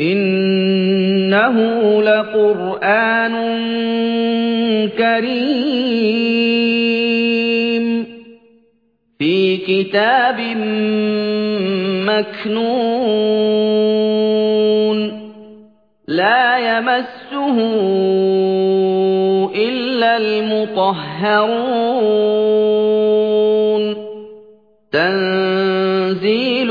إِنَّهُ لَقُرْآنٌ كَرِيمٌ فِي كِتَابٍ مَّكْنُونٍ لَّا يَمَسُّهُ إِلَّا الْمُطَهَّرُونَ تَنزِيلٌ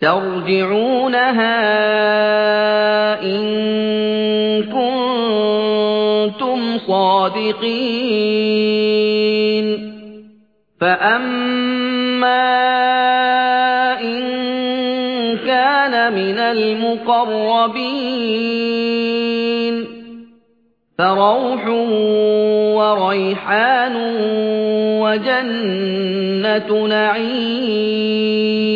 تَرْجِعُونَهَا إِن كُنتُمْ صَادِقِينَ. فَأَمَّا إِن كَانَ مِنَ الْمُقَرَّبِينَ. فَرَوْحٌ وَرَيْحَانٌ وَجَنَّتُ نَعِيمٍ.